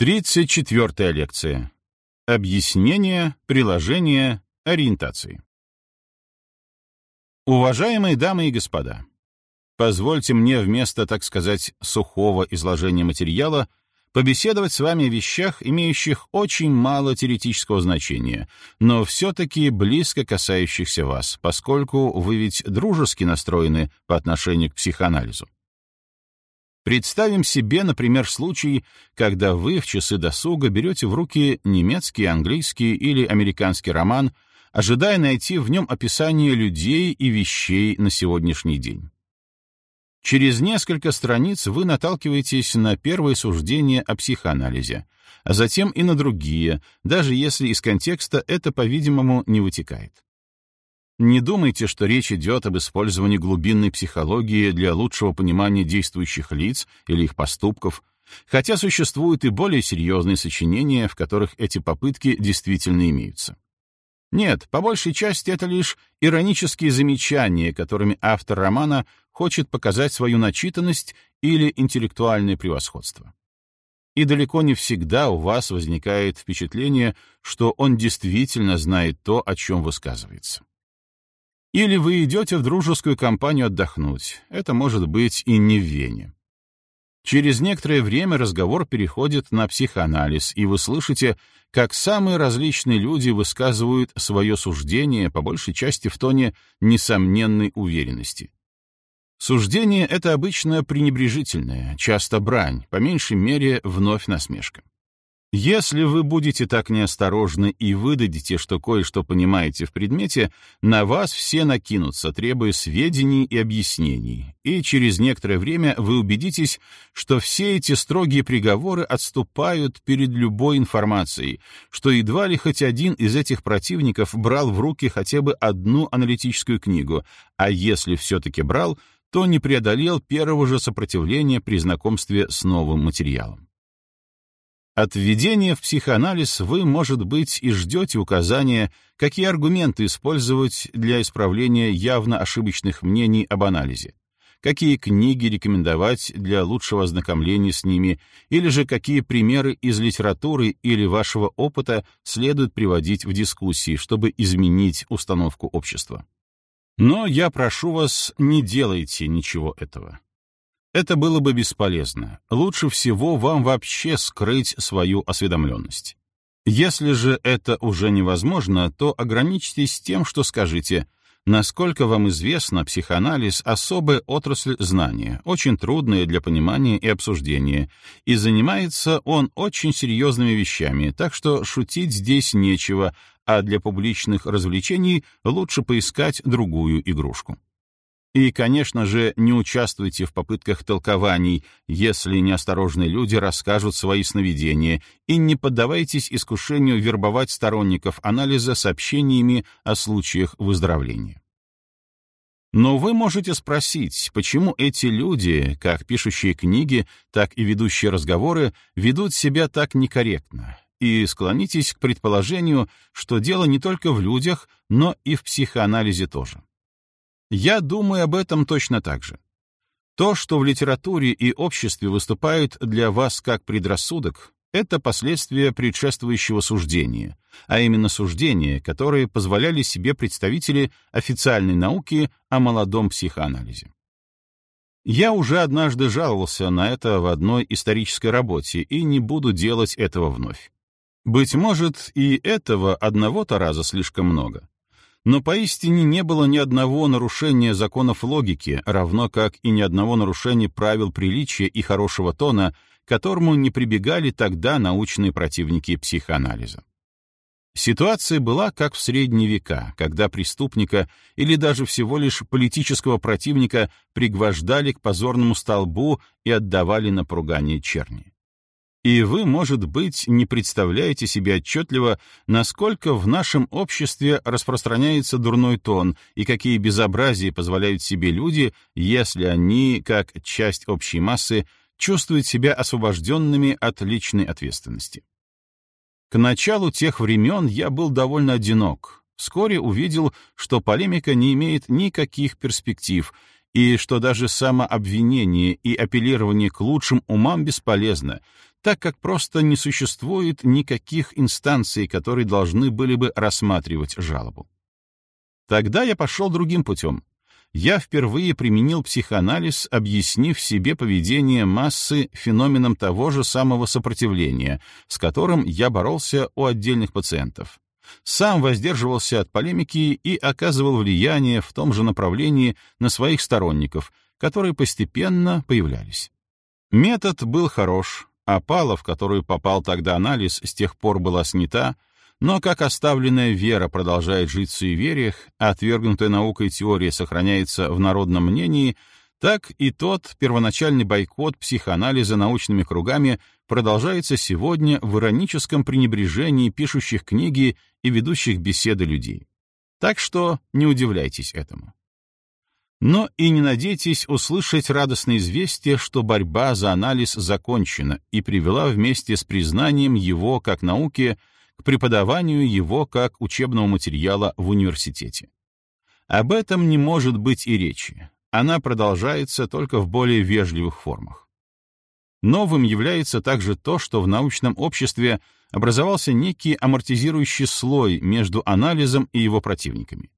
34 лекция. Объяснение, приложение, ориентации. Уважаемые дамы и господа, позвольте мне вместо, так сказать, сухого изложения материала побеседовать с вами о вещах, имеющих очень мало теоретического значения, но все-таки близко касающихся вас, поскольку вы ведь дружески настроены по отношению к психоанализу. Представим себе, например, случай, когда вы в часы досуга берете в руки немецкий, английский или американский роман, ожидая найти в нем описание людей и вещей на сегодняшний день. Через несколько страниц вы наталкиваетесь на первые суждения о психоанализе, а затем и на другие, даже если из контекста это, по-видимому, не вытекает. Не думайте, что речь идет об использовании глубинной психологии для лучшего понимания действующих лиц или их поступков, хотя существуют и более серьезные сочинения, в которых эти попытки действительно имеются. Нет, по большей части это лишь иронические замечания, которыми автор романа хочет показать свою начитанность или интеллектуальное превосходство. И далеко не всегда у вас возникает впечатление, что он действительно знает то, о чем высказывается. Или вы идете в дружескую компанию отдохнуть. Это может быть и не в Вене. Через некоторое время разговор переходит на психоанализ, и вы слышите, как самые различные люди высказывают свое суждение, по большей части в тоне несомненной уверенности. Суждение — это обычно пренебрежительное, часто брань, по меньшей мере вновь насмешка. Если вы будете так неосторожны и выдадите, что кое-что понимаете в предмете, на вас все накинутся, требуя сведений и объяснений, и через некоторое время вы убедитесь, что все эти строгие приговоры отступают перед любой информацией, что едва ли хоть один из этих противников брал в руки хотя бы одну аналитическую книгу, а если все-таки брал, то не преодолел первого же сопротивления при знакомстве с новым материалом. От введения в психоанализ вы, может быть, и ждете указания, какие аргументы использовать для исправления явно ошибочных мнений об анализе, какие книги рекомендовать для лучшего ознакомления с ними, или же какие примеры из литературы или вашего опыта следует приводить в дискуссии, чтобы изменить установку общества. Но я прошу вас, не делайте ничего этого. Это было бы бесполезно. Лучше всего вам вообще скрыть свою осведомленность. Если же это уже невозможно, то ограничьтесь тем, что скажите Насколько вам известно, психоанализ — особая отрасль знания, очень трудная для понимания и обсуждения, и занимается он очень серьезными вещами, так что шутить здесь нечего, а для публичных развлечений лучше поискать другую игрушку. И, конечно же, не участвуйте в попытках толкований, если неосторожные люди расскажут свои сновидения, и не поддавайтесь искушению вербовать сторонников анализа сообщениями о случаях выздоровления. Но вы можете спросить, почему эти люди, как пишущие книги, так и ведущие разговоры, ведут себя так некорректно, и склонитесь к предположению, что дело не только в людях, но и в психоанализе тоже. Я думаю об этом точно так же. То, что в литературе и обществе выступает для вас как предрассудок, это последствия предшествующего суждения, а именно суждения, которые позволяли себе представители официальной науки о молодом психоанализе. Я уже однажды жаловался на это в одной исторической работе и не буду делать этого вновь. Быть может, и этого одного-то раза слишком много но поистине не было ни одного нарушения законов логики, равно как и ни одного нарушения правил приличия и хорошего тона, которому не прибегали тогда научные противники психоанализа. Ситуация была как в средние века, когда преступника или даже всего лишь политического противника пригвождали к позорному столбу и отдавали на поругание черни. И вы, может быть, не представляете себе отчетливо, насколько в нашем обществе распространяется дурной тон и какие безобразия позволяют себе люди, если они, как часть общей массы, чувствуют себя освобожденными от личной ответственности. К началу тех времен я был довольно одинок. Вскоре увидел, что полемика не имеет никаких перспектив, и что даже самообвинение и апеллирование к лучшим умам бесполезно, так как просто не существует никаких инстанций, которые должны были бы рассматривать жалобу. Тогда я пошел другим путем. Я впервые применил психоанализ, объяснив себе поведение массы феноменом того же самого сопротивления, с которым я боролся у отдельных пациентов. Сам воздерживался от полемики и оказывал влияние в том же направлении на своих сторонников, которые постепенно появлялись. Метод был хорош, опала, в которую попал тогда анализ, с тех пор была снята, но как оставленная вера продолжает жить в суевериях, а отвергнутая наукой теория сохраняется в народном мнении, так и тот первоначальный бойкот психоанализа научными кругами продолжается сегодня в ироническом пренебрежении пишущих книги и ведущих беседы людей. Так что не удивляйтесь этому. Но и не надейтесь услышать радостное известие, что борьба за анализ закончена и привела вместе с признанием его как науки к преподаванию его как учебного материала в университете. Об этом не может быть и речи. Она продолжается только в более вежливых формах. Новым является также то, что в научном обществе образовался некий амортизирующий слой между анализом и его противниками.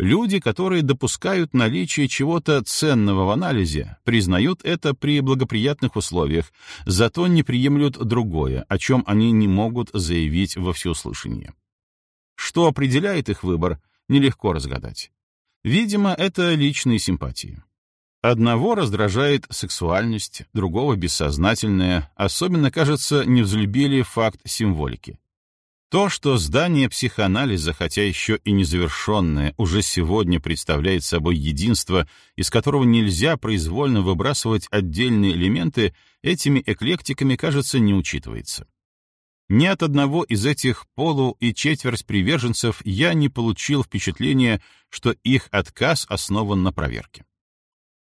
Люди, которые допускают наличие чего-то ценного в анализе, признают это при благоприятных условиях, зато не приемлют другое, о чем они не могут заявить во всеуслышание. Что определяет их выбор, нелегко разгадать. Видимо, это личные симпатии. Одного раздражает сексуальность, другого — бессознательное, особенно, кажется, не взлюбили факт символики. То, что здание психоанализа, хотя еще и незавершенное, уже сегодня представляет собой единство, из которого нельзя произвольно выбрасывать отдельные элементы, этими эклектиками, кажется, не учитывается. Ни от одного из этих полу и четверть приверженцев я не получил впечатления, что их отказ основан на проверке.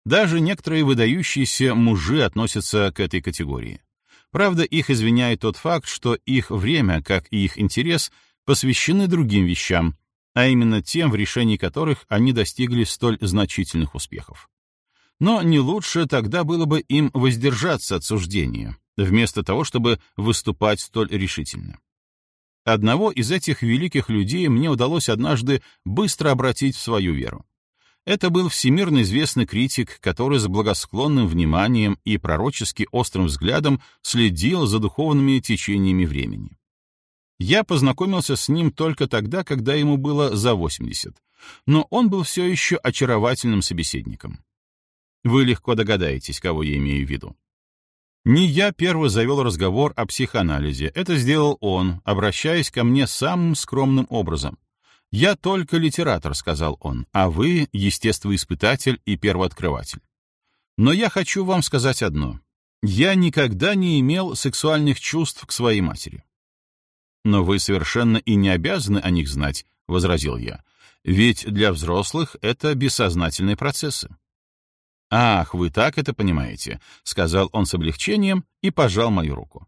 Даже некоторые выдающиеся мужи относятся к этой категории. Правда, их извиняет тот факт, что их время, как и их интерес, посвящены другим вещам, а именно тем, в решении которых они достигли столь значительных успехов. Но не лучше тогда было бы им воздержаться от суждения, вместо того, чтобы выступать столь решительно. Одного из этих великих людей мне удалось однажды быстро обратить в свою веру. Это был всемирно известный критик, который с благосклонным вниманием и пророчески острым взглядом следил за духовными течениями времени. Я познакомился с ним только тогда, когда ему было за 80, но он был все еще очаровательным собеседником. Вы легко догадаетесь, кого я имею в виду. Не я первый завел разговор о психоанализе, это сделал он, обращаясь ко мне самым скромным образом. «Я только литератор», — сказал он, «а вы — естествоиспытатель и первооткрыватель. Но я хочу вам сказать одно. Я никогда не имел сексуальных чувств к своей матери». «Но вы совершенно и не обязаны о них знать», — возразил я. «Ведь для взрослых это бессознательные процессы». «Ах, вы так это понимаете», — сказал он с облегчением и пожал мою руку.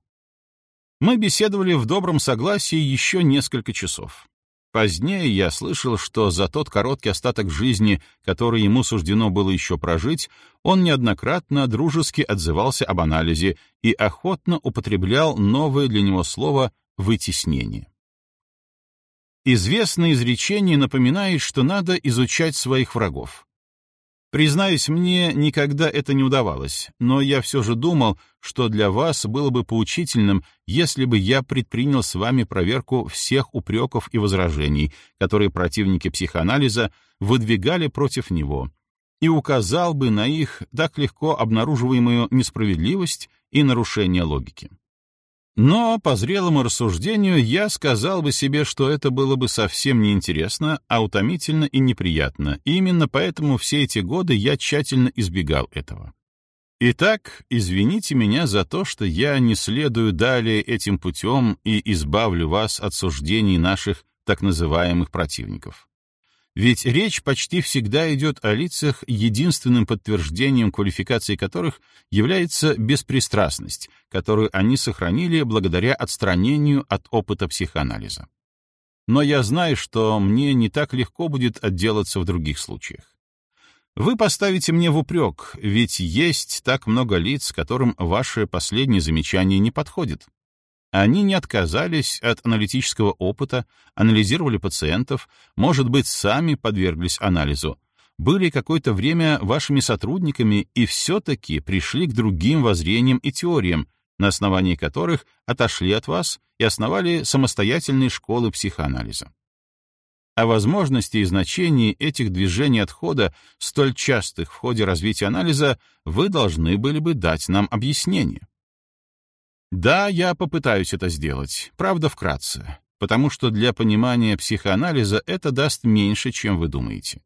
Мы беседовали в добром согласии еще несколько часов. Позднее я слышал, что за тот короткий остаток жизни, который ему суждено было еще прожить, он неоднократно дружески отзывался об анализе и охотно употреблял новое для него слово «вытеснение». Известное изречение напоминает, что надо изучать своих врагов. Признаюсь, мне никогда это не удавалось, но я все же думал, что для вас было бы поучительным, если бы я предпринял с вами проверку всех упреков и возражений, которые противники психоанализа выдвигали против него, и указал бы на их так легко обнаруживаемую несправедливость и нарушение логики. Но по зрелому рассуждению я сказал бы себе, что это было бы совсем неинтересно, а утомительно и неприятно, именно поэтому все эти годы я тщательно избегал этого. Итак, извините меня за то, что я не следую далее этим путем и избавлю вас от суждений наших так называемых противников. Ведь речь почти всегда идет о лицах, единственным подтверждением квалификации которых является беспристрастность, которую они сохранили благодаря отстранению от опыта психоанализа. Но я знаю, что мне не так легко будет отделаться в других случаях. Вы поставите мне в упрек, ведь есть так много лиц, которым ваше последнее замечание не подходит. Они не отказались от аналитического опыта, анализировали пациентов, может быть, сами подверглись анализу, были какое-то время вашими сотрудниками и все-таки пришли к другим воззрениям и теориям, на основании которых отошли от вас и основали самостоятельные школы психоанализа. О возможности и значении этих движений отхода, столь частых в ходе развития анализа, вы должны были бы дать нам объяснение. Да, я попытаюсь это сделать, правда, вкратце, потому что для понимания психоанализа это даст меньше, чем вы думаете.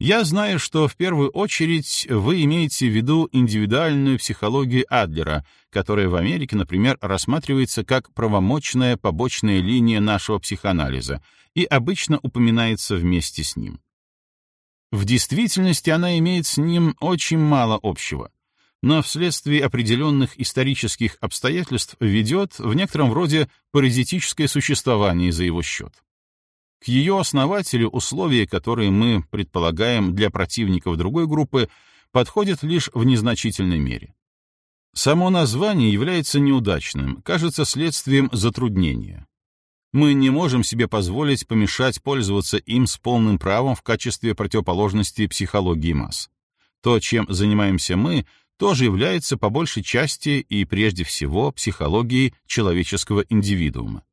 Я знаю, что в первую очередь вы имеете в виду индивидуальную психологию Адлера, которая в Америке, например, рассматривается как правомочная побочная линия нашего психоанализа и обычно упоминается вместе с ним. В действительности она имеет с ним очень мало общего, но вследствие определенных исторических обстоятельств ведет в некотором роде паразитическое существование за его счет. К ее основателю условия, которые мы предполагаем для противников другой группы, подходят лишь в незначительной мере. Само название является неудачным, кажется следствием затруднения. Мы не можем себе позволить помешать пользоваться им с полным правом в качестве противоположности психологии масс. То, чем занимаемся мы, тоже является по большей части и прежде всего психологией человеческого индивидуума.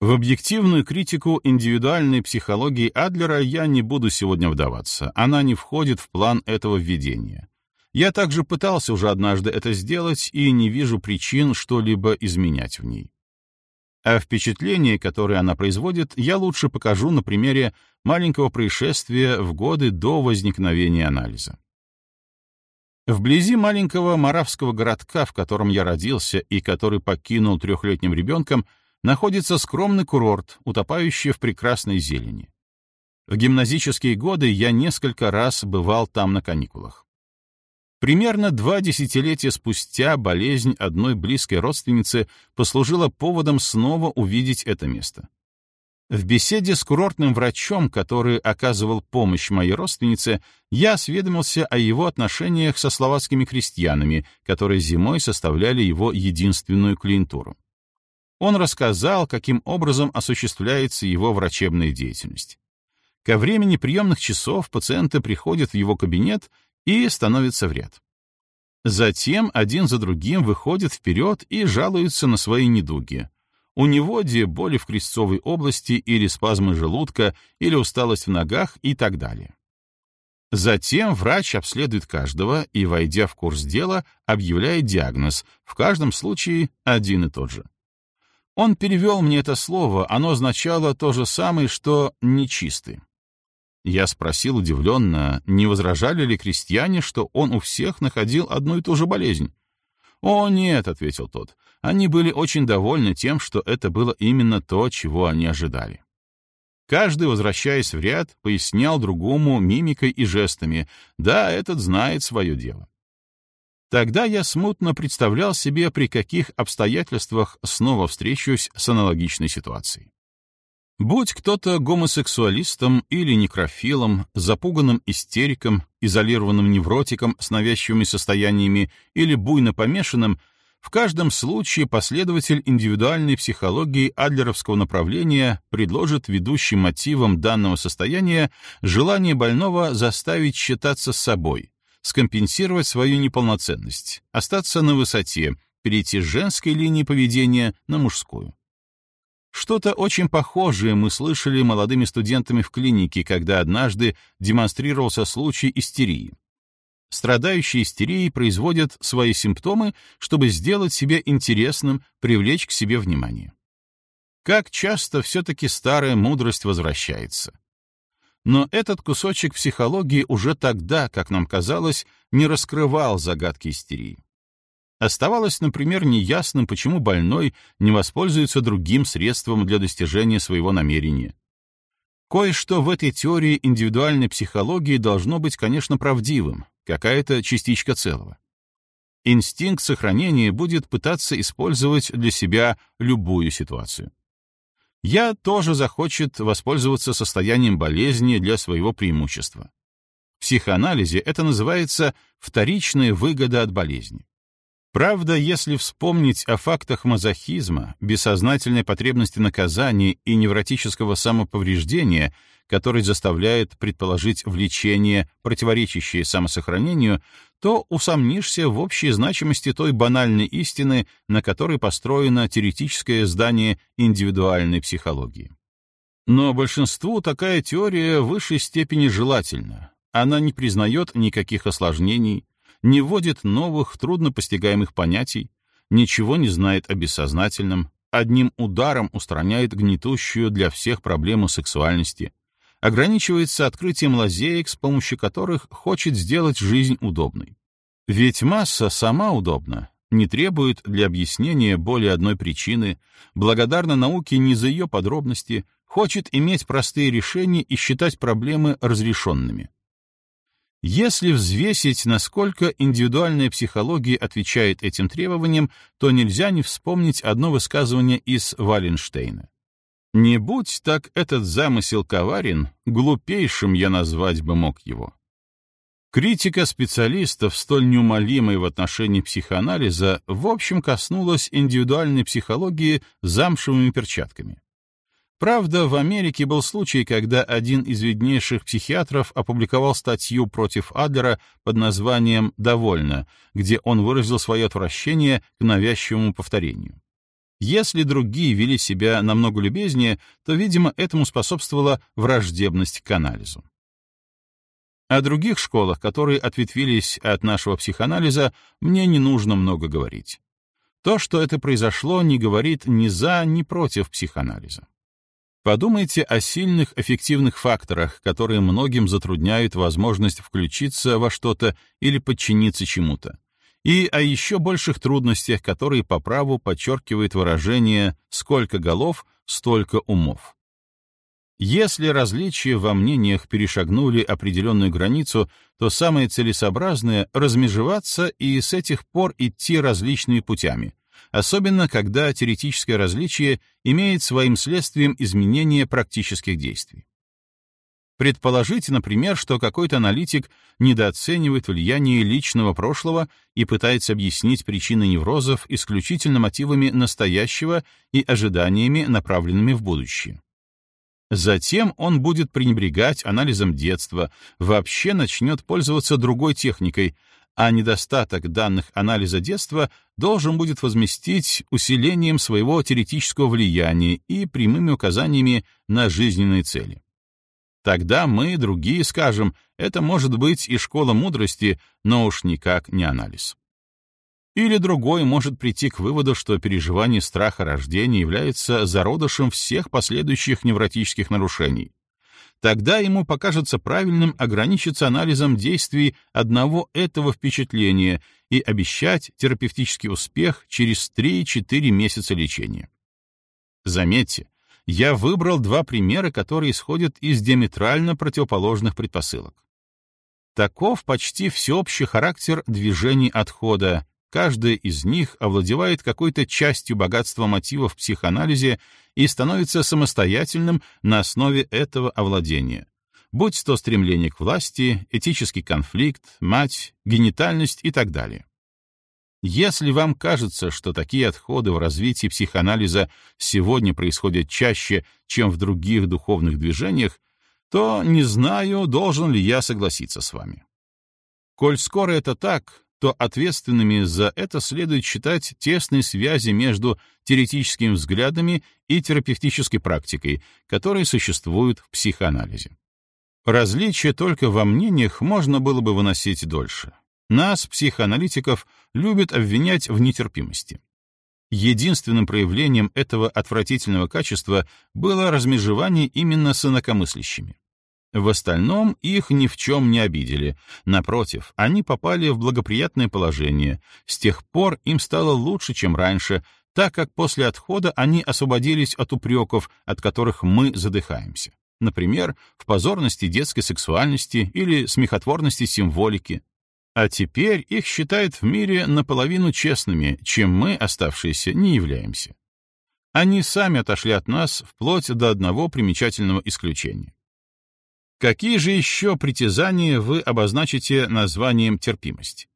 В объективную критику индивидуальной психологии Адлера я не буду сегодня вдаваться, она не входит в план этого введения. Я также пытался уже однажды это сделать и не вижу причин что-либо изменять в ней. А впечатление, которое она производит, я лучше покажу на примере маленького происшествия в годы до возникновения анализа. Вблизи маленького маравского городка, в котором я родился и который покинул трехлетним ребенком, находится скромный курорт, утопающий в прекрасной зелени. В гимназические годы я несколько раз бывал там на каникулах. Примерно два десятилетия спустя болезнь одной близкой родственницы послужила поводом снова увидеть это место. В беседе с курортным врачом, который оказывал помощь моей родственнице, я осведомился о его отношениях со словацкими крестьянами, которые зимой составляли его единственную клиентуру он рассказал, каким образом осуществляется его врачебная деятельность. Ко времени приемных часов пациенты приходят в его кабинет и становятся в ряд. Затем один за другим выходят вперед и жалуются на свои недуги. У него де боли в крестцовой области или спазмы желудка, или усталость в ногах и так далее. Затем врач обследует каждого и, войдя в курс дела, объявляет диагноз, в каждом случае один и тот же. Он перевел мне это слово, оно означало то же самое, что «нечистый». Я спросил удивленно, не возражали ли крестьяне, что он у всех находил одну и ту же болезнь. «О, нет», — ответил тот, — «они были очень довольны тем, что это было именно то, чего они ожидали». Каждый, возвращаясь в ряд, пояснял другому мимикой и жестами, да, этот знает свое дело. Тогда я смутно представлял себе, при каких обстоятельствах снова встречусь с аналогичной ситуацией. Будь кто-то гомосексуалистом или некрофилом, запуганным истериком, изолированным невротиком с навязчивыми состояниями или буйно помешанным, в каждом случае последователь индивидуальной психологии адлеровского направления предложит ведущим мотивом данного состояния желание больного заставить считаться с собой, скомпенсировать свою неполноценность, остаться на высоте, перейти с женской линии поведения на мужскую. Что-то очень похожее мы слышали молодыми студентами в клинике, когда однажды демонстрировался случай истерии. Страдающие истерией производят свои симптомы, чтобы сделать себя интересным, привлечь к себе внимание. Как часто все-таки старая мудрость возвращается. Но этот кусочек психологии уже тогда, как нам казалось, не раскрывал загадки истерии. Оставалось, например, неясным, почему больной не воспользуется другим средством для достижения своего намерения. Кое-что в этой теории индивидуальной психологии должно быть, конечно, правдивым, какая-то частичка целого. Инстинкт сохранения будет пытаться использовать для себя любую ситуацию я тоже захочет воспользоваться состоянием болезни для своего преимущества. психоанализе это называется вторичная выгода от болезни. Правда, если вспомнить о фактах мазохизма, бессознательной потребности наказания и невротического самоповреждения, который заставляет предположить влечение, противоречащее самосохранению, то усомнишься в общей значимости той банальной истины, на которой построено теоретическое здание индивидуальной психологии. Но большинству такая теория в высшей степени желательна. Она не признает никаких осложнений, не вводит новых, трудно постигаемых понятий, ничего не знает о бессознательном, одним ударом устраняет гнетущую для всех проблему сексуальности, ограничивается открытием лазеек, с помощью которых хочет сделать жизнь удобной. Ведь масса сама удобна, не требует для объяснения более одной причины, благодарна науке не за ее подробности, хочет иметь простые решения и считать проблемы разрешенными. Если взвесить, насколько индивидуальная психология отвечает этим требованиям, то нельзя не вспомнить одно высказывание из Валенштейна. «Не будь так этот замысел коварен, глупейшим я назвать бы мог его». Критика специалистов, столь неумолимой в отношении психоанализа, в общем коснулась индивидуальной психологии замшевыми перчатками. Правда, в Америке был случай, когда один из виднейших психиатров опубликовал статью против Адлера под названием «Довольно», где он выразил свое отвращение к навязчивому повторению. Если другие вели себя намного любезнее, то, видимо, этому способствовала враждебность к анализу. О других школах, которые ответвились от нашего психоанализа, мне не нужно много говорить. То, что это произошло, не говорит ни за, ни против психоанализа. Подумайте о сильных эффективных факторах, которые многим затрудняют возможность включиться во что-то или подчиниться чему-то, и о еще больших трудностях, которые по праву подчеркивает выражение «сколько голов, столько умов». Если различия во мнениях перешагнули определенную границу, то самое целесообразное — размежеваться и с этих пор идти различными путями, особенно когда теоретическое различие имеет своим следствием изменение практических действий. Предположите, например, что какой-то аналитик недооценивает влияние личного прошлого и пытается объяснить причины неврозов исключительно мотивами настоящего и ожиданиями, направленными в будущее. Затем он будет пренебрегать анализом детства, вообще начнет пользоваться другой техникой, а недостаток данных анализа детства должен будет возместить усилением своего теоретического влияния и прямыми указаниями на жизненные цели. Тогда мы, другие, скажем, это может быть и школа мудрости, но уж никак не анализ. Или другой может прийти к выводу, что переживание страха рождения является зародышем всех последующих невротических нарушений, Тогда ему покажется правильным ограничиться анализом действий одного этого впечатления и обещать терапевтический успех через 3-4 месяца лечения. Заметьте, я выбрал два примера, которые исходят из диаметрально противоположных предпосылок. Таков почти всеобщий характер движений отхода, Каждая из них овладевает какой-то частью богатства мотивов в психоанализе и становится самостоятельным на основе этого овладения. Будь то стремление к власти, этический конфликт, мать, генитальность и так далее. Если вам кажется, что такие отходы в развитии психоанализа сегодня происходят чаще, чем в других духовных движениях, то не знаю, должен ли я согласиться с вами. Коль скоро это так, то ответственными за это следует считать тесные связи между теоретическими взглядами и терапевтической практикой, которые существуют в психоанализе. Различия только во мнениях можно было бы выносить дольше. Нас, психоаналитиков, любят обвинять в нетерпимости. Единственным проявлением этого отвратительного качества было размежевание именно с инакомыслящими. В остальном их ни в чем не обидели. Напротив, они попали в благоприятное положение. С тех пор им стало лучше, чем раньше, так как после отхода они освободились от упреков, от которых мы задыхаемся. Например, в позорности детской сексуальности или смехотворности символики. А теперь их считают в мире наполовину честными, чем мы, оставшиеся, не являемся. Они сами отошли от нас вплоть до одного примечательного исключения. Какие же еще притязания вы обозначите названием терпимость?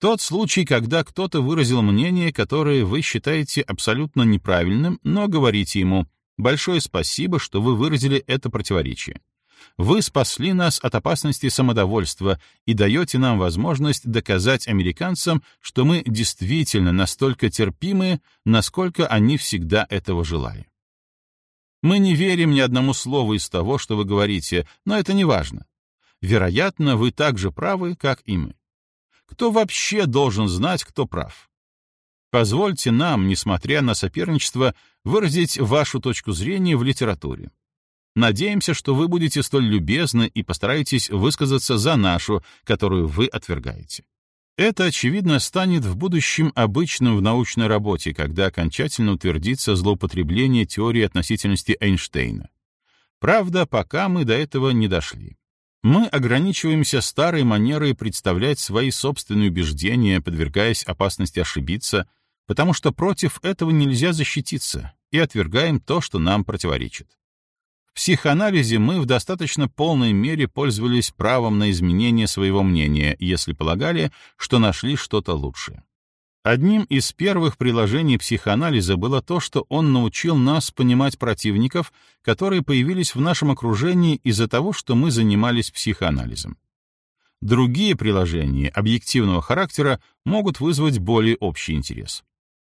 Тот случай, когда кто-то выразил мнение, которое вы считаете абсолютно неправильным, но говорите ему «большое спасибо, что вы выразили это противоречие». Вы спасли нас от опасности самодовольства и даете нам возможность доказать американцам, что мы действительно настолько терпимы, насколько они всегда этого желали. Мы не верим ни одному слову из того, что вы говорите, но это не важно. Вероятно, вы так же правы, как и мы. Кто вообще должен знать, кто прав? Позвольте нам, несмотря на соперничество, выразить вашу точку зрения в литературе. Надеемся, что вы будете столь любезны и постараетесь высказаться за нашу, которую вы отвергаете. Это, очевидно, станет в будущем обычным в научной работе, когда окончательно утвердится злоупотребление теории относительности Эйнштейна. Правда, пока мы до этого не дошли. Мы ограничиваемся старой манерой представлять свои собственные убеждения, подвергаясь опасности ошибиться, потому что против этого нельзя защититься, и отвергаем то, что нам противоречит. В психоанализе мы в достаточно полной мере пользовались правом на изменение своего мнения, если полагали, что нашли что-то лучшее. Одним из первых приложений психоанализа было то, что он научил нас понимать противников, которые появились в нашем окружении из-за того, что мы занимались психоанализом. Другие приложения объективного характера могут вызвать более общий интерес.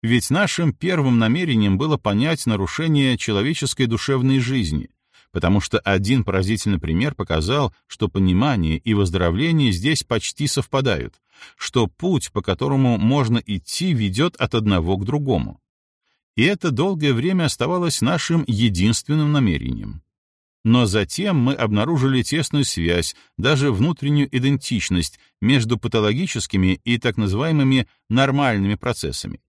Ведь нашим первым намерением было понять нарушение человеческой душевной жизни — потому что один поразительный пример показал, что понимание и выздоровление здесь почти совпадают, что путь, по которому можно идти, ведет от одного к другому. И это долгое время оставалось нашим единственным намерением. Но затем мы обнаружили тесную связь, даже внутреннюю идентичность между патологическими и так называемыми нормальными процессами,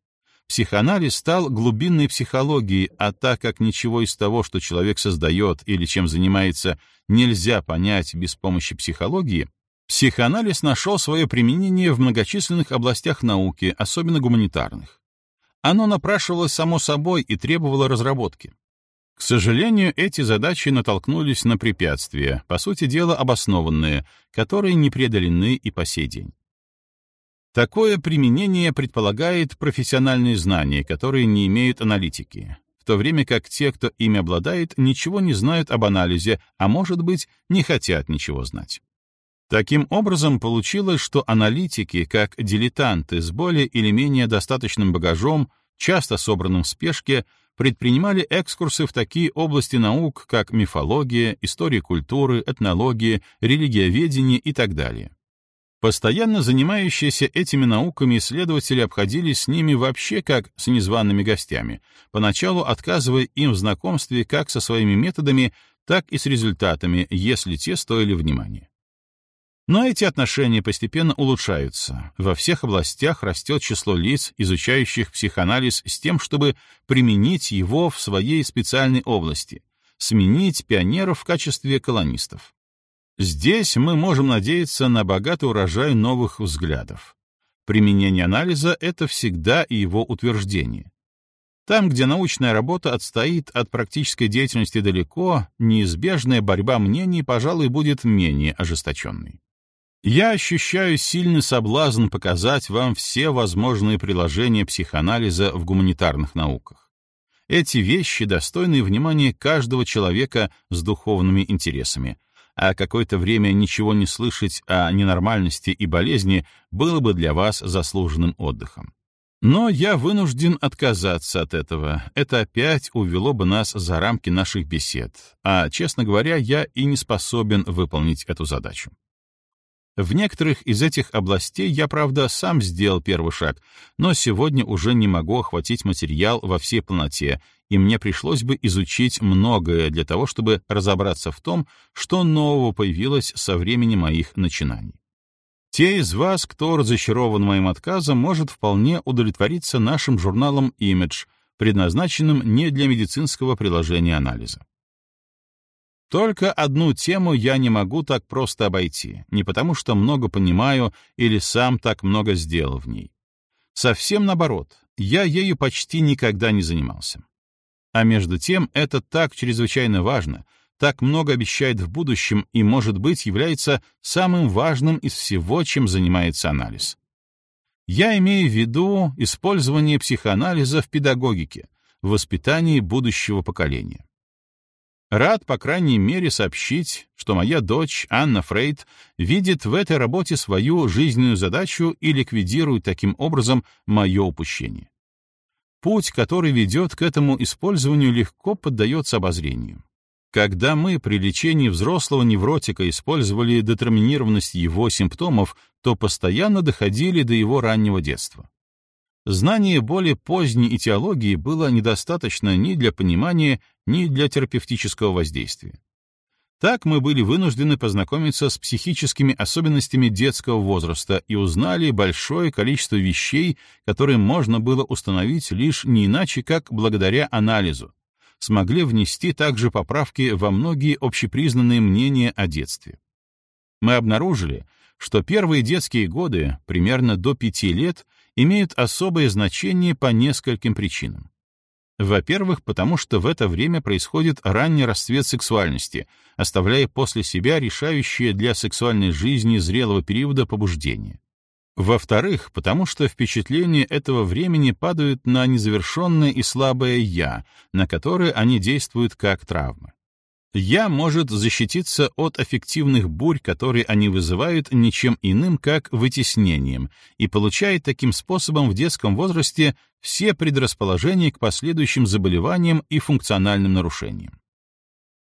Психоанализ стал глубинной психологией, а так как ничего из того, что человек создает или чем занимается, нельзя понять без помощи психологии, психоанализ нашел свое применение в многочисленных областях науки, особенно гуманитарных. Оно напрашивалось само собой и требовало разработки. К сожалению, эти задачи натолкнулись на препятствия, по сути дела обоснованные, которые не преодолены и по сей день. Такое применение предполагает профессиональные знания, которые не имеют аналитики, в то время как те, кто ими обладает, ничего не знают об анализе, а может быть, не хотят ничего знать. Таким образом, получилось, что аналитики, как дилетанты с более или менее достаточным багажом, часто собранным в спешке, предпринимали экскурсы в такие области наук, как мифология, история культуры, этнология, религиоведение и так далее. Постоянно занимающиеся этими науками исследователи обходились с ними вообще как с незваными гостями, поначалу отказывая им в знакомстве как со своими методами, так и с результатами, если те стоили внимания. Но эти отношения постепенно улучшаются. Во всех областях растет число лиц, изучающих психоанализ с тем, чтобы применить его в своей специальной области, сменить пионеров в качестве колонистов. Здесь мы можем надеяться на богатый урожай новых взглядов. Применение анализа — это всегда его утверждение. Там, где научная работа отстоит от практической деятельности далеко, неизбежная борьба мнений, пожалуй, будет менее ожесточенной. Я ощущаю сильный соблазн показать вам все возможные приложения психоанализа в гуманитарных науках. Эти вещи достойны внимания каждого человека с духовными интересами — а какое-то время ничего не слышать о ненормальности и болезни было бы для вас заслуженным отдыхом. Но я вынужден отказаться от этого. Это опять увело бы нас за рамки наших бесед, а, честно говоря, я и не способен выполнить эту задачу. В некоторых из этих областей я, правда, сам сделал первый шаг, но сегодня уже не могу охватить материал во всей полноте и мне пришлось бы изучить многое для того, чтобы разобраться в том, что нового появилось со времени моих начинаний. Те из вас, кто разочарован моим отказом, может вполне удовлетвориться нашим журналом Image, предназначенным не для медицинского приложения анализа. Только одну тему я не могу так просто обойти, не потому что много понимаю или сам так много сделал в ней. Совсем наоборот, я ею почти никогда не занимался. А между тем это так чрезвычайно важно, так много обещает в будущем и, может быть, является самым важным из всего, чем занимается анализ. Я имею в виду использование психоанализа в педагогике, в воспитании будущего поколения. Рад, по крайней мере, сообщить, что моя дочь Анна Фрейд видит в этой работе свою жизненную задачу и ликвидирует таким образом мое упущение. Путь, который ведет к этому использованию, легко поддается обозрению. Когда мы при лечении взрослого невротика использовали детерминированность его симптомов, то постоянно доходили до его раннего детства. Знание более поздней этиологии было недостаточно ни для понимания, ни для терапевтического воздействия. Так мы были вынуждены познакомиться с психическими особенностями детского возраста и узнали большое количество вещей, которые можно было установить лишь не иначе, как благодаря анализу, смогли внести также поправки во многие общепризнанные мнения о детстве. Мы обнаружили, что первые детские годы, примерно до пяти лет, имеют особое значение по нескольким причинам. Во-первых, потому что в это время происходит ранний расцвет сексуальности, оставляя после себя решающее для сексуальной жизни зрелого периода побуждение. Во-вторых, потому что впечатления этого времени падают на незавершенное и слабое «я», на которое они действуют как травмы. «Я» может защититься от аффективных бурь, которые они вызывают ничем иным, как вытеснением, и получает таким способом в детском возрасте все предрасположения к последующим заболеваниям и функциональным нарушениям.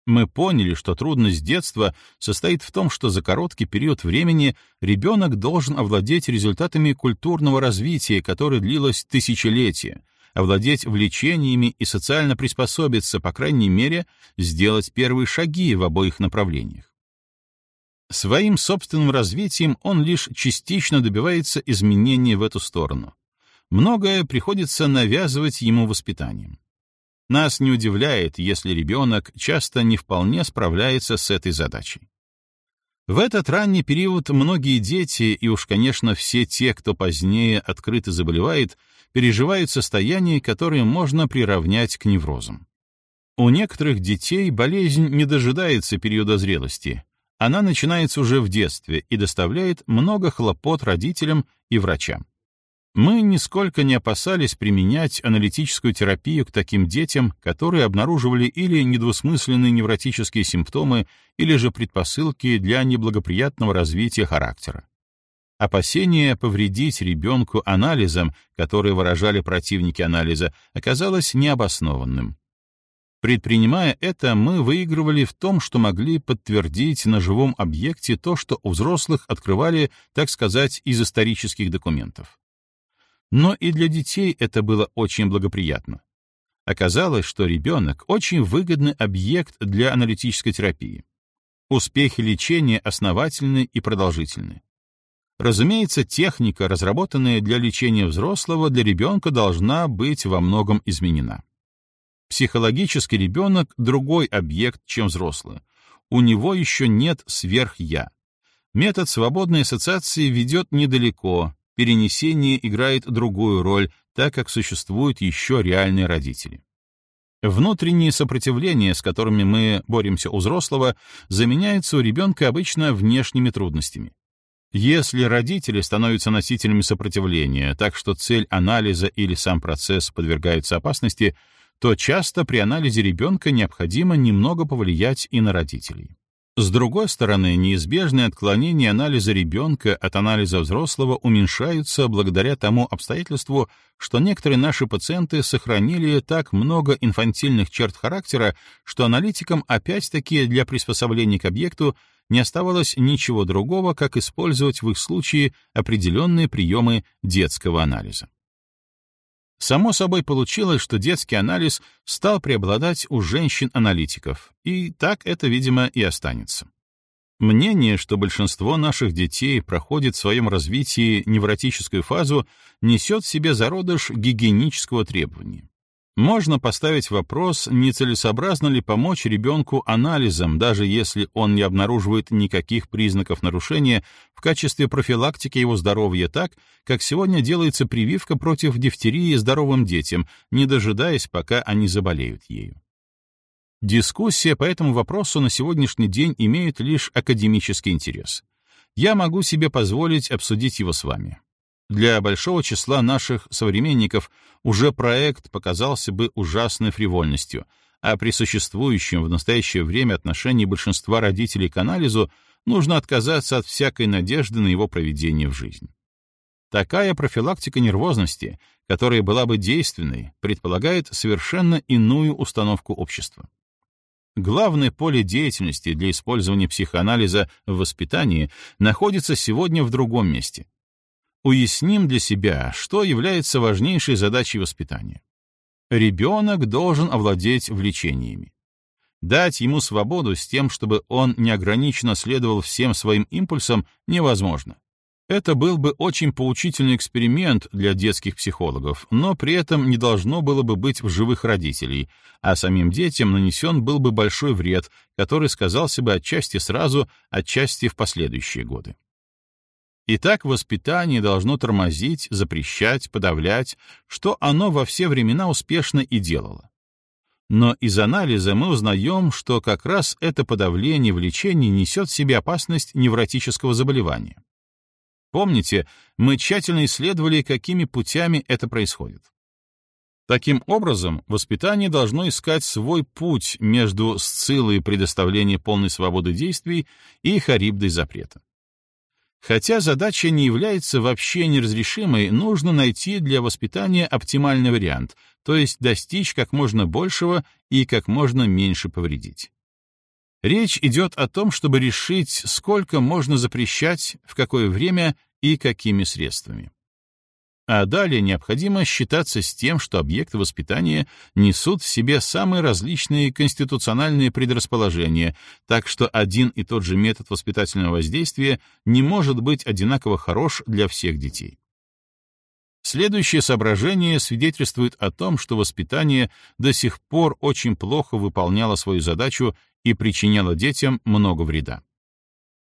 Мы поняли, что трудность детства состоит в том, что за короткий период времени ребенок должен овладеть результатами культурного развития, которое длилось тысячелетия, овладеть влечениями и социально приспособиться, по крайней мере, сделать первые шаги в обоих направлениях. Своим собственным развитием он лишь частично добивается изменений в эту сторону. Многое приходится навязывать ему воспитанием. Нас не удивляет, если ребенок часто не вполне справляется с этой задачей. В этот ранний период многие дети, и уж, конечно, все те, кто позднее открыто заболевает, переживают состояние, которое можно приравнять к неврозам. У некоторых детей болезнь не дожидается периода зрелости. Она начинается уже в детстве и доставляет много хлопот родителям и врачам. Мы нисколько не опасались применять аналитическую терапию к таким детям, которые обнаруживали или недвусмысленные невротические симптомы, или же предпосылки для неблагоприятного развития характера. Опасение повредить ребенку анализом, которые выражали противники анализа, оказалось необоснованным. Предпринимая это, мы выигрывали в том, что могли подтвердить на живом объекте то, что у взрослых открывали, так сказать, из исторических документов. Но и для детей это было очень благоприятно. Оказалось, что ребенок — очень выгодный объект для аналитической терапии. Успехи лечения основательны и продолжительны. Разумеется, техника, разработанная для лечения взрослого, для ребенка должна быть во многом изменена. Психологический ребенок — другой объект, чем взрослый. У него еще нет сверх-я. Метод свободной ассоциации ведет недалеко, перенесение играет другую роль, так как существуют еще реальные родители. Внутренние сопротивления, с которыми мы боремся у взрослого, заменяются у ребенка обычно внешними трудностями. Если родители становятся носителями сопротивления, так что цель анализа или сам процесс подвергаются опасности, то часто при анализе ребенка необходимо немного повлиять и на родителей. С другой стороны, неизбежные отклонения анализа ребенка от анализа взрослого уменьшаются благодаря тому обстоятельству, что некоторые наши пациенты сохранили так много инфантильных черт характера, что аналитикам опять-таки для приспособления к объекту не оставалось ничего другого, как использовать в их случае определенные приемы детского анализа. Само собой получилось, что детский анализ стал преобладать у женщин-аналитиков, и так это, видимо, и останется. Мнение, что большинство наших детей проходит в своем развитии невротическую фазу, несет в себе зародыш гигиенического требования. Можно поставить вопрос, нецелесообразно ли помочь ребенку анализом, даже если он не обнаруживает никаких признаков нарушения в качестве профилактики его здоровья так, как сегодня делается прививка против дифтерии здоровым детям, не дожидаясь, пока они заболеют ею. Дискуссия по этому вопросу на сегодняшний день имеет лишь академический интерес. Я могу себе позволить обсудить его с вами. Для большого числа наших современников уже проект показался бы ужасной фривольностью, а при существующем в настоящее время отношении большинства родителей к анализу нужно отказаться от всякой надежды на его проведение в жизнь. Такая профилактика нервозности, которая была бы действенной, предполагает совершенно иную установку общества. Главное поле деятельности для использования психоанализа в воспитании находится сегодня в другом месте. Уясним для себя, что является важнейшей задачей воспитания. Ребенок должен овладеть влечениями. Дать ему свободу с тем, чтобы он неограниченно следовал всем своим импульсам, невозможно. Это был бы очень поучительный эксперимент для детских психологов, но при этом не должно было бы быть в живых родителей, а самим детям нанесен был бы большой вред, который сказался бы отчасти сразу, отчасти в последующие годы. Итак, воспитание должно тормозить, запрещать, подавлять, что оно во все времена успешно и делало. Но из анализа мы узнаем, что как раз это подавление влечений несет в себе опасность невротического заболевания. Помните, мы тщательно исследовали, какими путями это происходит. Таким образом, воспитание должно искать свой путь между сциллой предоставления полной свободы действий и харибдой запрета. Хотя задача не является вообще неразрешимой, нужно найти для воспитания оптимальный вариант, то есть достичь как можно большего и как можно меньше повредить. Речь идет о том, чтобы решить, сколько можно запрещать, в какое время и какими средствами. А далее необходимо считаться с тем, что объекты воспитания несут в себе самые различные конституциональные предрасположения, так что один и тот же метод воспитательного воздействия не может быть одинаково хорош для всех детей. Следующее соображение свидетельствует о том, что воспитание до сих пор очень плохо выполняло свою задачу и причиняло детям много вреда.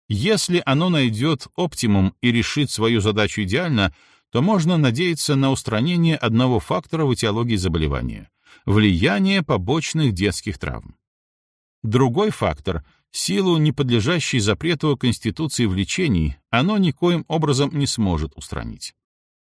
Если оно найдет оптимум и решит свою задачу идеально, то можно надеяться на устранение одного фактора в этиологии заболевания — влияние побочных детских травм. Другой фактор — силу, не подлежащей запрету Конституции влечений, оно никоим образом не сможет устранить.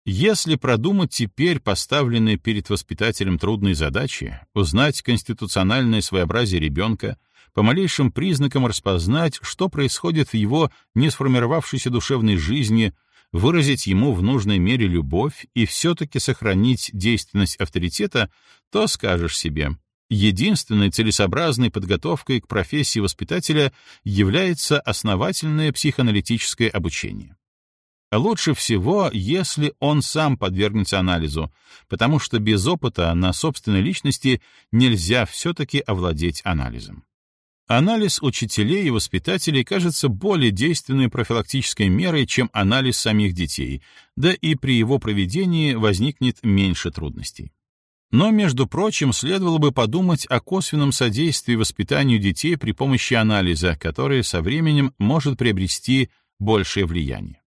Если продумать теперь поставленные перед воспитателем трудные задачи, узнать конституциональное своеобразие ребенка, по малейшим признакам распознать, что происходит в его несформировавшейся душевной жизни, выразить ему в нужной мере любовь и все-таки сохранить действенность авторитета, то скажешь себе, единственной целесообразной подготовкой к профессии воспитателя является основательное психоаналитическое обучение. Лучше всего, если он сам подвергнется анализу, потому что без опыта на собственной личности нельзя все-таки овладеть анализом. Анализ учителей и воспитателей кажется более действенной профилактической мерой, чем анализ самих детей, да и при его проведении возникнет меньше трудностей. Но, между прочим, следовало бы подумать о косвенном содействии воспитанию детей при помощи анализа, который со временем может приобрести большее влияние.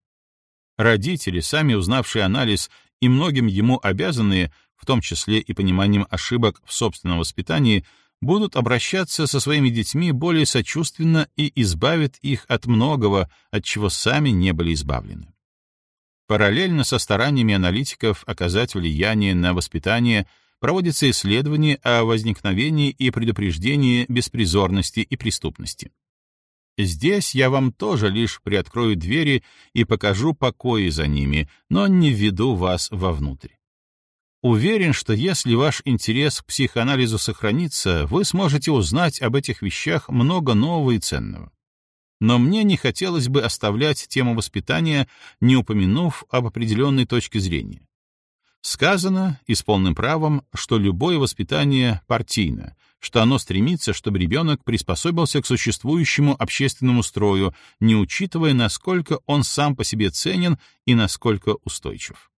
Родители, сами узнавшие анализ и многим ему обязанные, в том числе и пониманием ошибок в собственном воспитании, будут обращаться со своими детьми более сочувственно и избавят их от многого, от чего сами не были избавлены. Параллельно со стараниями аналитиков оказать влияние на воспитание проводятся исследования о возникновении и предупреждении беспризорности и преступности. Здесь я вам тоже лишь приоткрою двери и покажу покои за ними, но не введу вас вовнутрь. Уверен, что если ваш интерес к психоанализу сохранится, вы сможете узнать об этих вещах много нового и ценного. Но мне не хотелось бы оставлять тему воспитания, не упомянув об определенной точке зрения. Сказано, и с полным правом, что любое воспитание партийно, что оно стремится, чтобы ребенок приспособился к существующему общественному строю, не учитывая, насколько он сам по себе ценен и насколько устойчив.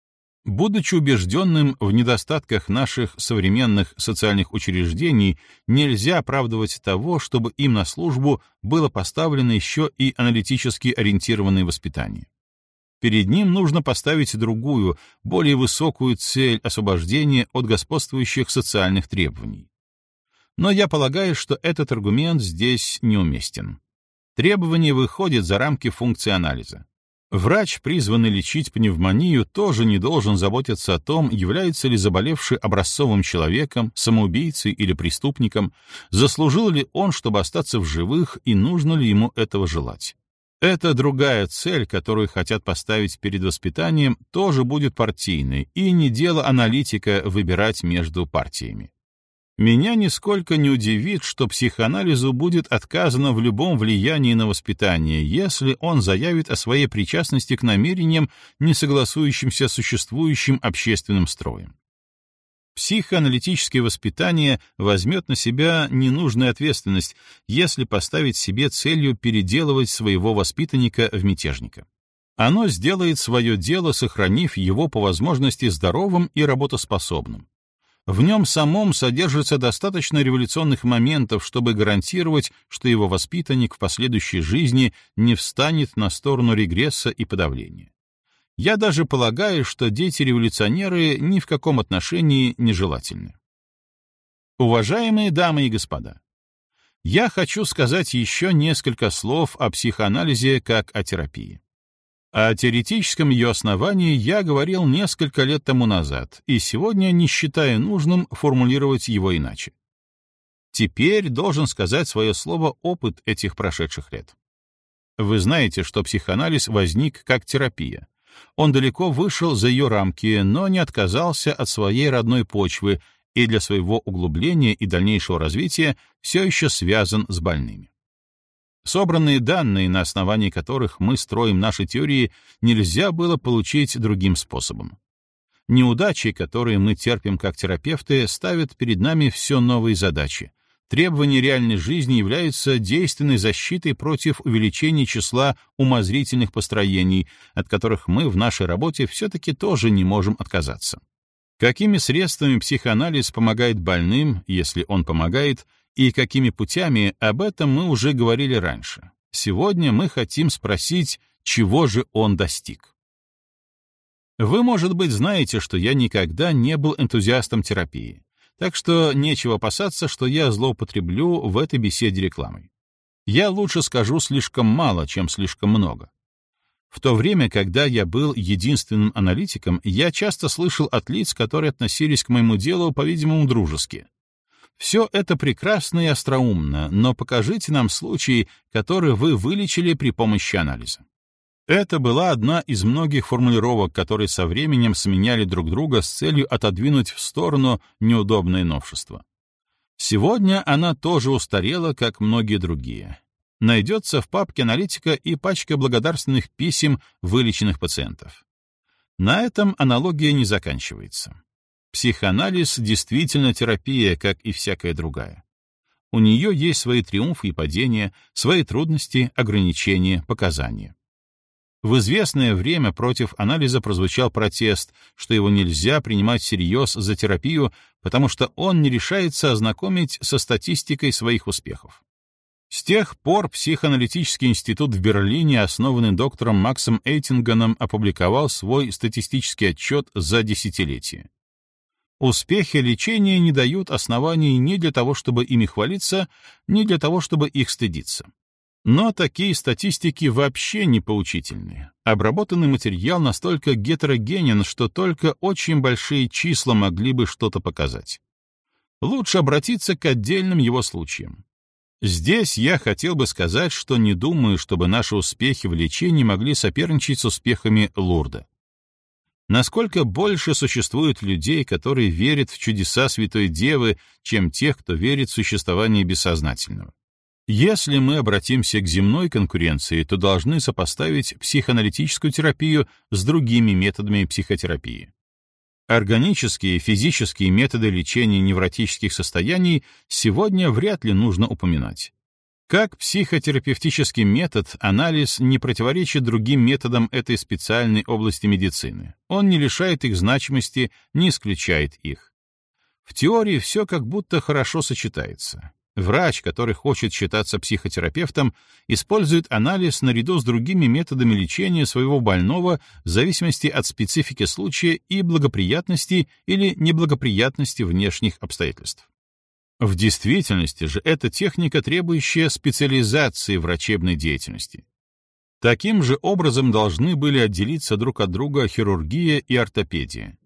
Будучи убежденным в недостатках наших современных социальных учреждений, нельзя оправдывать того, чтобы им на службу было поставлено еще и аналитически ориентированное воспитание. Перед ним нужно поставить другую, более высокую цель освобождения от господствующих социальных требований. Но я полагаю, что этот аргумент здесь неуместен. Требование выходит за рамки функции анализа. Врач, призванный лечить пневмонию, тоже не должен заботиться о том, является ли заболевший образцовым человеком, самоубийцей или преступником, заслужил ли он, чтобы остаться в живых, и нужно ли ему этого желать. Это другая цель, которую хотят поставить перед воспитанием, тоже будет партийной, и не дело аналитика выбирать между партиями. Меня нисколько не удивит, что психоанализу будет отказано в любом влиянии на воспитание, если он заявит о своей причастности к намерениям, не согласующимся с существующим общественным строем. Психоаналитическое воспитание возьмет на себя ненужную ответственность, если поставить себе целью переделывать своего воспитанника в мятежника. Оно сделает свое дело, сохранив его по возможности здоровым и работоспособным в нем самом содержится достаточно революционных моментов, чтобы гарантировать, что его воспитанник в последующей жизни не встанет на сторону регресса и подавления. Я даже полагаю, что дети-революционеры ни в каком отношении нежелательны. Уважаемые дамы и господа, я хочу сказать еще несколько слов о психоанализе как о терапии. О теоретическом ее основании я говорил несколько лет тому назад, и сегодня не считаю нужным формулировать его иначе. Теперь должен сказать свое слово опыт этих прошедших лет. Вы знаете, что психоанализ возник как терапия. Он далеко вышел за ее рамки, но не отказался от своей родной почвы и для своего углубления и дальнейшего развития все еще связан с больными. Собранные данные, на основании которых мы строим наши теории, нельзя было получить другим способом. Неудачи, которые мы терпим как терапевты, ставят перед нами все новые задачи. Требования реальной жизни являются действенной защитой против увеличения числа умозрительных построений, от которых мы в нашей работе все-таки тоже не можем отказаться. Какими средствами психоанализ помогает больным, если он помогает, и какими путями, об этом мы уже говорили раньше. Сегодня мы хотим спросить, чего же он достиг. Вы, может быть, знаете, что я никогда не был энтузиастом терапии, так что нечего опасаться, что я злоупотреблю в этой беседе рекламой. Я лучше скажу слишком мало, чем слишком много. В то время, когда я был единственным аналитиком, я часто слышал от лиц, которые относились к моему делу, по-видимому, дружески. Все это прекрасно и остроумно, но покажите нам случаи, которые вы вылечили при помощи анализа. Это была одна из многих формулировок, которые со временем сменяли друг друга с целью отодвинуть в сторону неудобное новшество. Сегодня она тоже устарела, как многие другие. Найдется в папке аналитика и пачка благодарственных писем вылеченных пациентов. На этом аналогия не заканчивается. Психоанализ действительно терапия, как и всякая другая. У нее есть свои триумфы и падения, свои трудности, ограничения, показания. В известное время против анализа прозвучал протест, что его нельзя принимать всерьез за терапию, потому что он не решается ознакомить со статистикой своих успехов. С тех пор психоаналитический институт в Берлине, основанный доктором Максом Эйтинганом, опубликовал свой статистический отчет за десятилетие. Успехи лечения не дают оснований ни для того, чтобы ими хвалиться, ни для того, чтобы их стыдиться. Но такие статистики вообще не поучительны. Обработанный материал настолько гетерогенен, что только очень большие числа могли бы что-то показать. Лучше обратиться к отдельным его случаям. Здесь я хотел бы сказать, что не думаю, чтобы наши успехи в лечении могли соперничать с успехами Лурда. Насколько больше существует людей, которые верят в чудеса Святой Девы, чем тех, кто верит в существование бессознательного? Если мы обратимся к земной конкуренции, то должны сопоставить психоаналитическую терапию с другими методами психотерапии. Органические физические методы лечения невротических состояний сегодня вряд ли нужно упоминать. Как психотерапевтический метод, анализ не противоречит другим методам этой специальной области медицины. Он не лишает их значимости, не исключает их. В теории все как будто хорошо сочетается. Врач, который хочет считаться психотерапевтом, использует анализ наряду с другими методами лечения своего больного в зависимости от специфики случая и благоприятности или неблагоприятности внешних обстоятельств. В действительности же это техника, требующая специализации врачебной деятельности. Таким же образом должны были отделиться друг от друга хирургия и ортопедия.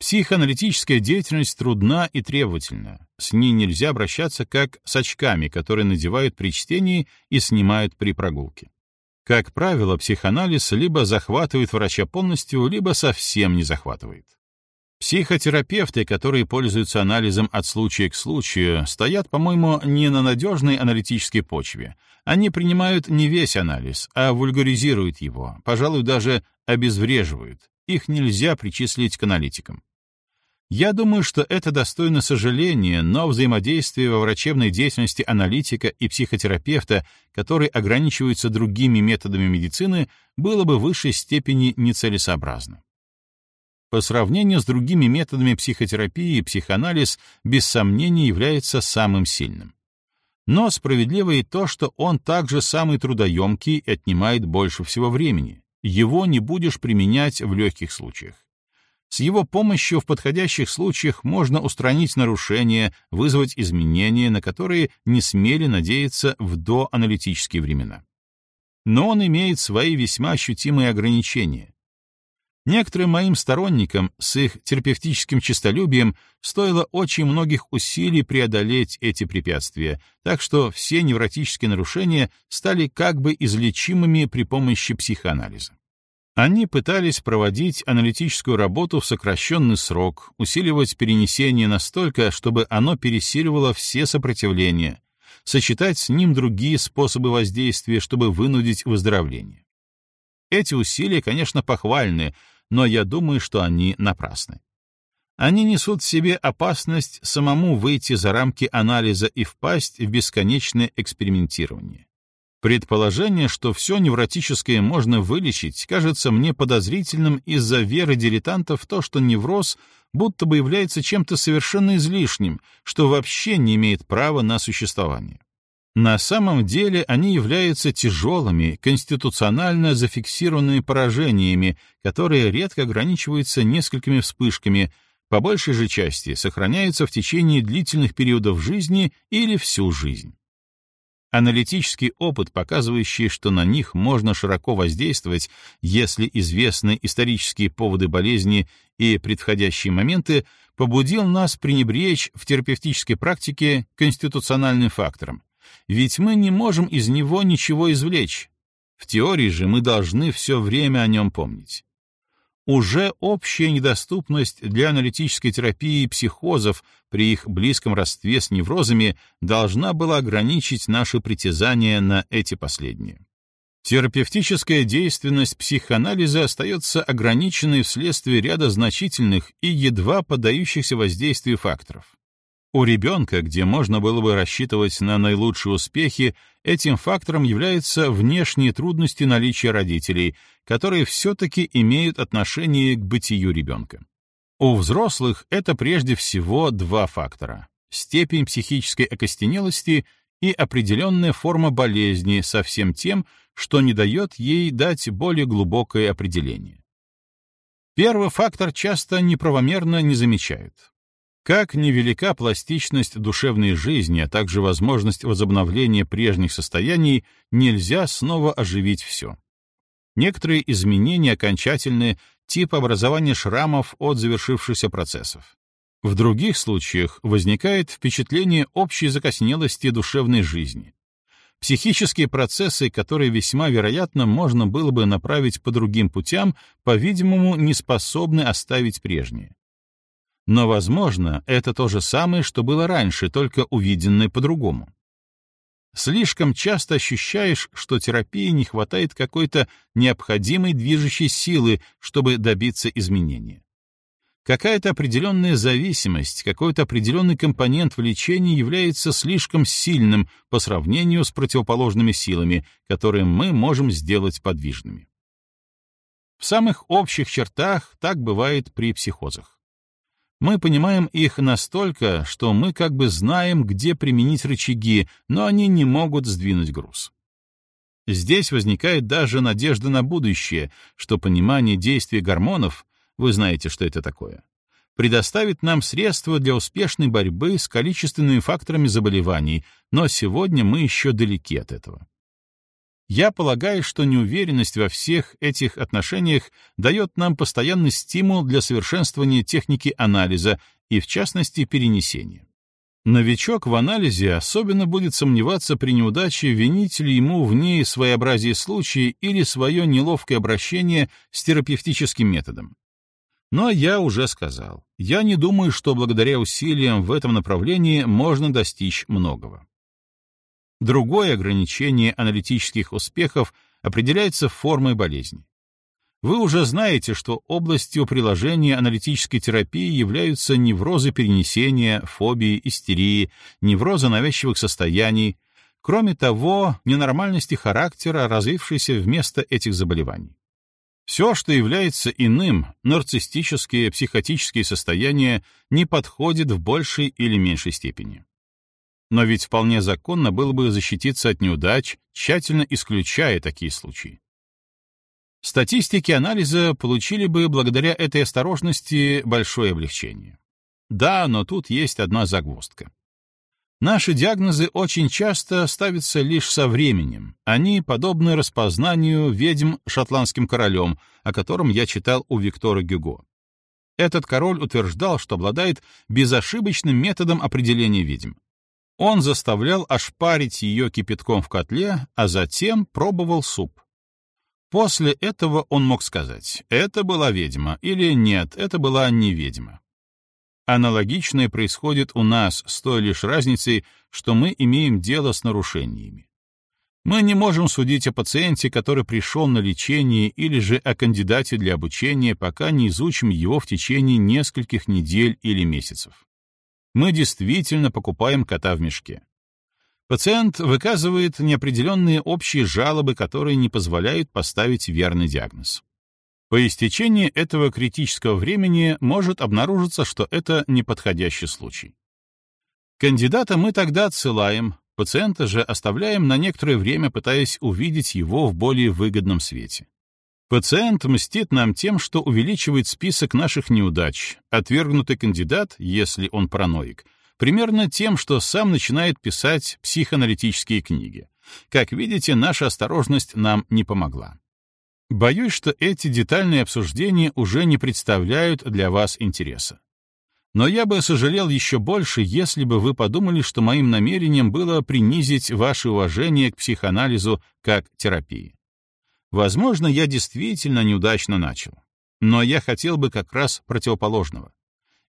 Психоаналитическая деятельность трудна и требовательна. С ней нельзя обращаться как с очками, которые надевают при чтении и снимают при прогулке. Как правило, психоанализ либо захватывает врача полностью, либо совсем не захватывает. Психотерапевты, которые пользуются анализом от случая к случаю, стоят, по-моему, не на надежной аналитической почве. Они принимают не весь анализ, а вульгаризируют его, пожалуй, даже обезвреживают. Их нельзя причислить к аналитикам. Я думаю, что это достойно сожаления, но взаимодействие во врачебной деятельности аналитика и психотерапевта, который ограничивается другими методами медицины, было бы в высшей степени нецелесообразно. По сравнению с другими методами психотерапии, психоанализ без сомнения является самым сильным. Но справедливо и то, что он также самый трудоемкий и отнимает больше всего времени. Его не будешь применять в легких случаях. С его помощью в подходящих случаях можно устранить нарушения, вызвать изменения, на которые не смели надеяться в доаналитические времена. Но он имеет свои весьма ощутимые ограничения. Некоторым моим сторонникам с их терапевтическим честолюбием стоило очень многих усилий преодолеть эти препятствия, так что все невротические нарушения стали как бы излечимыми при помощи психоанализа. Они пытались проводить аналитическую работу в сокращенный срок, усиливать перенесение настолько, чтобы оно пересиливало все сопротивления, сочетать с ним другие способы воздействия, чтобы вынудить выздоровление. Эти усилия, конечно, похвальны, но я думаю, что они напрасны. Они несут в себе опасность самому выйти за рамки анализа и впасть в бесконечное экспериментирование. Предположение, что все невротическое можно вылечить, кажется мне подозрительным из-за веры дилетантов в то, что невроз будто бы является чем-то совершенно излишним, что вообще не имеет права на существование. На самом деле они являются тяжелыми, конституционально зафиксированными поражениями, которые редко ограничиваются несколькими вспышками, по большей же части сохраняются в течение длительных периодов жизни или всю жизнь. Аналитический опыт, показывающий, что на них можно широко воздействовать, если известны исторические поводы болезни и предвходящие моменты, побудил нас пренебречь в терапевтической практике конституциональным фактором. Ведь мы не можем из него ничего извлечь. В теории же мы должны все время о нем помнить. Уже общая недоступность для аналитической терапии психозов при их близком родстве с неврозами должна была ограничить наши притязания на эти последние. Терапевтическая действенность психоанализа остается ограниченной вследствие ряда значительных и едва поддающихся воздействию факторов. У ребенка, где можно было бы рассчитывать на наилучшие успехи, этим фактором являются внешние трудности наличия родителей, которые все-таки имеют отношение к бытию ребенка. У взрослых это прежде всего два фактора — степень психической окостенелости и определенная форма болезни со всем тем, что не дает ей дать более глубокое определение. Первый фактор часто неправомерно не замечают. Как невелика пластичность душевной жизни, а также возможность возобновления прежних состояний, нельзя снова оживить все. Некоторые изменения окончательны, тип образования шрамов от завершившихся процессов. В других случаях возникает впечатление общей закоснелости душевной жизни. Психические процессы, которые весьма вероятно можно было бы направить по другим путям, по-видимому, не способны оставить прежние. Но, возможно, это то же самое, что было раньше, только увиденное по-другому. Слишком часто ощущаешь, что терапии не хватает какой-то необходимой движущей силы, чтобы добиться изменения. Какая-то определенная зависимость, какой-то определенный компонент в лечении является слишком сильным по сравнению с противоположными силами, которые мы можем сделать подвижными. В самых общих чертах так бывает при психозах. Мы понимаем их настолько, что мы как бы знаем, где применить рычаги, но они не могут сдвинуть груз. Здесь возникает даже надежда на будущее, что понимание действий гормонов, вы знаете, что это такое, предоставит нам средства для успешной борьбы с количественными факторами заболеваний, но сегодня мы еще далеки от этого. Я полагаю, что неуверенность во всех этих отношениях дает нам постоянный стимул для совершенствования техники анализа и, в частности, перенесения. Новичок в анализе особенно будет сомневаться при неудаче, винить ли ему в ней своеобразие случая или свое неловкое обращение с терапевтическим методом. Но я уже сказал, я не думаю, что благодаря усилиям в этом направлении можно достичь многого. Другое ограничение аналитических успехов определяется формой болезни. Вы уже знаете, что областью приложения аналитической терапии являются неврозы перенесения, фобии, истерии, неврозы навязчивых состояний, кроме того, ненормальности характера, развившейся вместо этих заболеваний. Все, что является иным, нарциссические, психотические состояния, не подходит в большей или меньшей степени. Но ведь вполне законно было бы защититься от неудач, тщательно исключая такие случаи. Статистики анализа получили бы благодаря этой осторожности большое облегчение. Да, но тут есть одна загвоздка. Наши диагнозы очень часто ставятся лишь со временем. Они подобны распознанию ведьм шотландским королем, о котором я читал у Виктора Гюго. Этот король утверждал, что обладает безошибочным методом определения ведьм. Он заставлял ошпарить ее кипятком в котле, а затем пробовал суп. После этого он мог сказать, это была ведьма, или нет, это была не ведьма. Аналогичное происходит у нас с той лишь разницей, что мы имеем дело с нарушениями. Мы не можем судить о пациенте, который пришел на лечение, или же о кандидате для обучения, пока не изучим его в течение нескольких недель или месяцев. Мы действительно покупаем кота в мешке. Пациент выказывает неопределенные общие жалобы, которые не позволяют поставить верный диагноз. По истечении этого критического времени может обнаружиться, что это неподходящий случай. Кандидата мы тогда отсылаем, пациента же оставляем на некоторое время, пытаясь увидеть его в более выгодном свете. Пациент мстит нам тем, что увеличивает список наших неудач. Отвергнутый кандидат, если он параноик, примерно тем, что сам начинает писать психоаналитические книги. Как видите, наша осторожность нам не помогла. Боюсь, что эти детальные обсуждения уже не представляют для вас интереса. Но я бы сожалел еще больше, если бы вы подумали, что моим намерением было принизить ваше уважение к психоанализу как терапии. Возможно, я действительно неудачно начал. Но я хотел бы как раз противоположного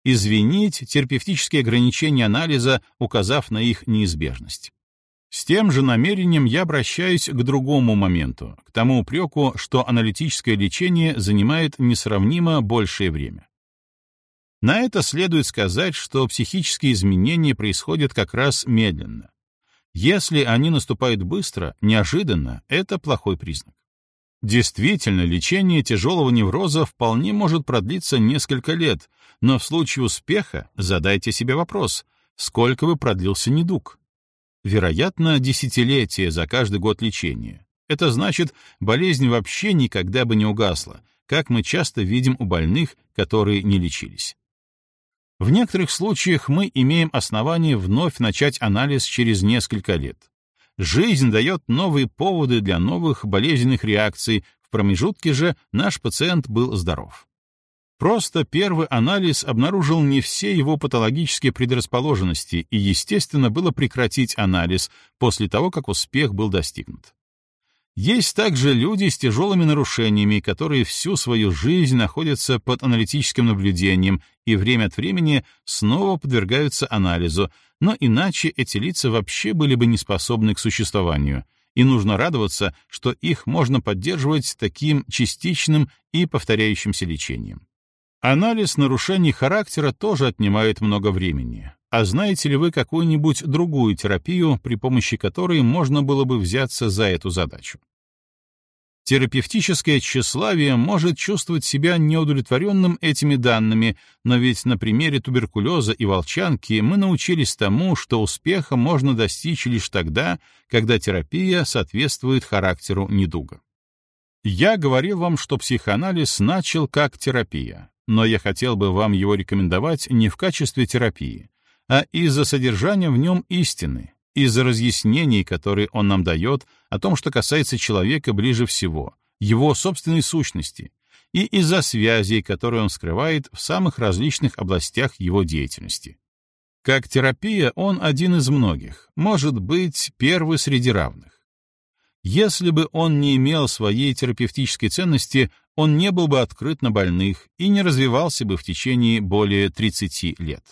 извинить терапевтические ограничения анализа, указав на их неизбежность. С тем же намерением я обращаюсь к другому моменту, к тому упреку, что аналитическое лечение занимает несравнимо большее время. На это следует сказать, что психические изменения происходят как раз медленно. Если они наступают быстро, неожиданно, это плохой признак. Действительно, лечение тяжелого невроза вполне может продлиться несколько лет, но в случае успеха задайте себе вопрос, сколько бы продлился недуг? Вероятно, десятилетие за каждый год лечения. Это значит, болезнь вообще никогда бы не угасла, как мы часто видим у больных, которые не лечились. В некоторых случаях мы имеем основание вновь начать анализ через несколько лет. Жизнь дает новые поводы для новых болезненных реакций, в промежутке же наш пациент был здоров. Просто первый анализ обнаружил не все его патологические предрасположенности, и, естественно, было прекратить анализ после того, как успех был достигнут. Есть также люди с тяжелыми нарушениями, которые всю свою жизнь находятся под аналитическим наблюдением и время от времени снова подвергаются анализу, но иначе эти лица вообще были бы не способны к существованию, и нужно радоваться, что их можно поддерживать таким частичным и повторяющимся лечением. Анализ нарушений характера тоже отнимает много времени. А знаете ли вы какую-нибудь другую терапию, при помощи которой можно было бы взяться за эту задачу? Терапевтическое тщеславие может чувствовать себя неудовлетворенным этими данными, но ведь на примере туберкулеза и волчанки мы научились тому, что успеха можно достичь лишь тогда, когда терапия соответствует характеру недуга. Я говорил вам, что психоанализ начал как терапия, но я хотел бы вам его рекомендовать не в качестве терапии, а из-за содержания в нем истины, из-за разъяснений, которые он нам дает о том, что касается человека ближе всего, его собственной сущности, и из-за связей, которые он скрывает в самых различных областях его деятельности. Как терапия он один из многих, может быть, первый среди равных. Если бы он не имел своей терапевтической ценности, он не был бы открыт на больных и не развивался бы в течение более 30 лет.